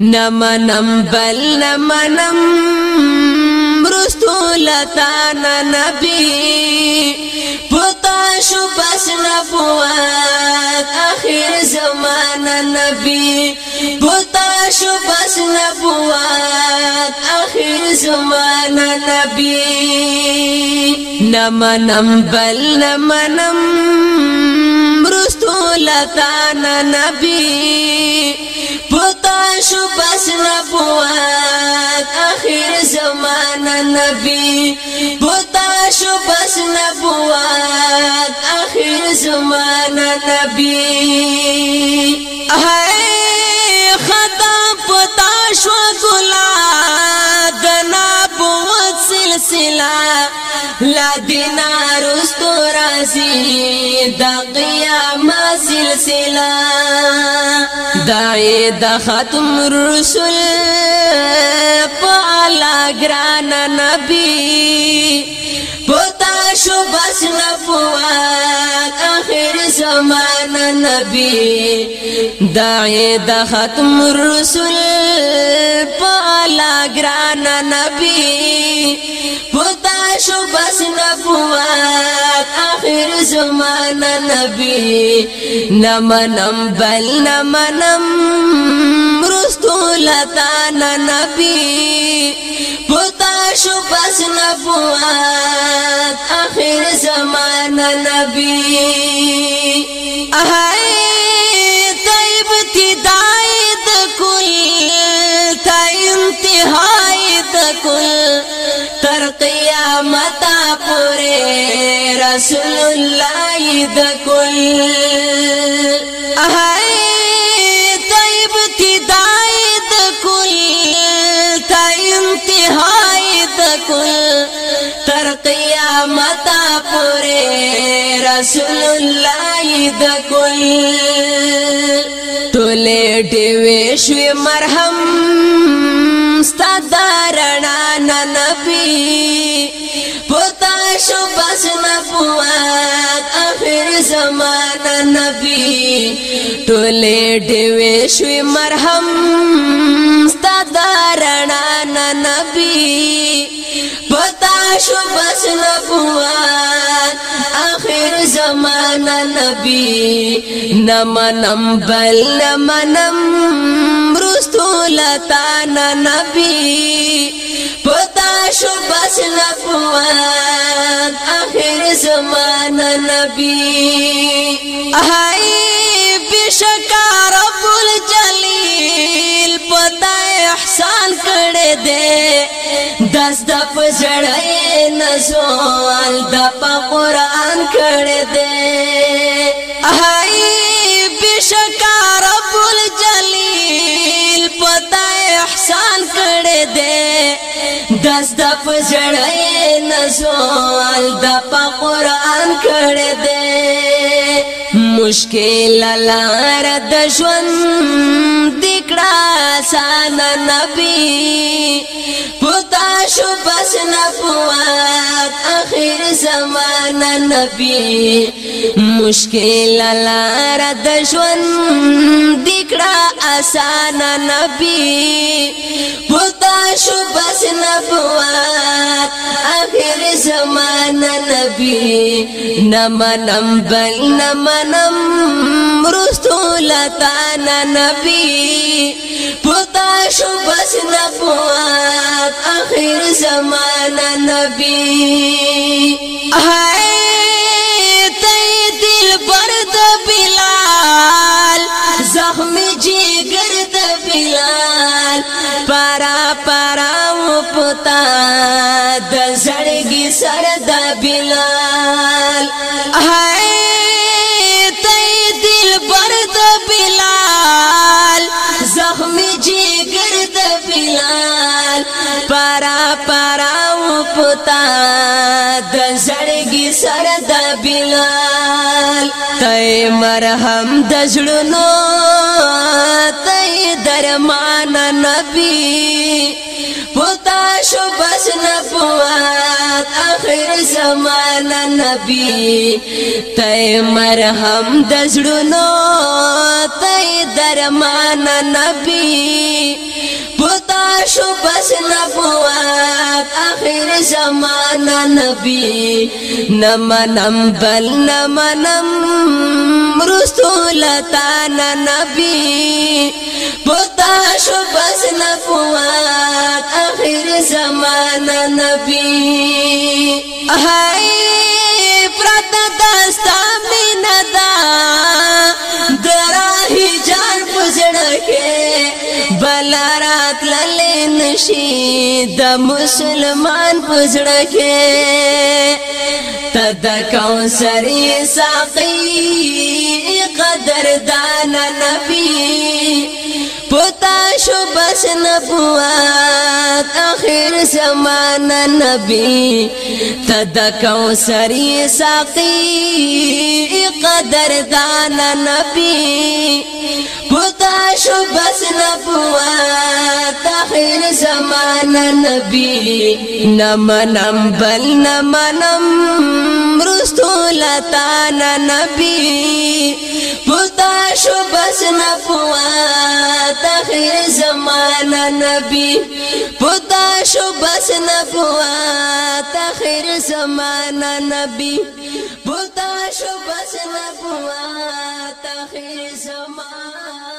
نمنم بل نمنم لتا نبی پتا شو بس نبوات آخر زمان نبی پتا شو بس نبوات آخر زمان نبی نمنم بل نمنم لتا نبی شو بس نبوات اخر زمان النبي بوتا شو بس نبوات اخر زمان النبي هاي خطا بوتا شو غلام سلسله لا دینار استرازی دا قیامت سلسله دای د ختم رسول پالا ګران نبی پتا شو بس نبوت اخر زمان نبی داعی دا ختم رسول پالا گران نبی پتا شو بس نبوات آخر زمانا نبی نمنم بل نمنم رستو لتان نبی پتا شو بس نبوات آخر زمانا نبی دائت تھی تیاری کل تا کل تر متا پورے رسول اللہ رسلائی دہ يكن تر قیامت پورے رسول الله د کل تولې دی شو مرهم ستدارنا نبی پتا شو بس نبوات اخر زمانہ نبی تولې دی شو مرهم ستدارنا نبی شو بس نبوات آخر زمان نبی نمنم بل نمنم رستو لتان نبی پتا شو بس نبوات آخر زمان نبی آخر دې دست په جړې نزول د په قران کړې دې هاي بشکار رب الجلیل پتا احسان کړې دې دست په جړې نزول د په قران کړې دې مشکل لار د ژوند شان نبی پتا شو پس نبوات اخر زمان نبی مشکل لار د ژوند دکړه آسان نبی پتا شو پس نبوات اخر زمان نبی نمنم بل نمنم رسول تا نبی پتا شو بس نبوت اخر زمانہ نبی ہے تی دل برد بلال زخم جگرد بلال پارا پارا و پتا د زړګي سر د بلال ہے جگر د بلال پارا پارا و پتا د زړګي سر د بلال تای مرهم د ژوندو تای درمان نبی شو بس نبوت اخر زمانہ نبی تای مرهم دزړونو تای درمان نبی پتا شو بس نبوت آخر زمانہ نبی نمنم بل نمنم رسولتان نبی پتا شو بس نبوت آخر زمانہ نبی ہائی پرتا دستا میندا درا ہی جان پزڑکے بلا رات للی نشی دا مسلمان پزڑکے تدا کونسری ساقی قدردان نبی پتا شو بس نبوان اخر زمان نبی تد کوثری ساقی قدر دان نبی پتا شو بس نبوات اخر زمان نبی نمنم بل نمنم رسول تان نبی شو بس نبوا تخیر زمانہ نبی پتا شو بس نبوا تخیر زمانہ نبی پتا شو بس نبوا تخیر زمانہ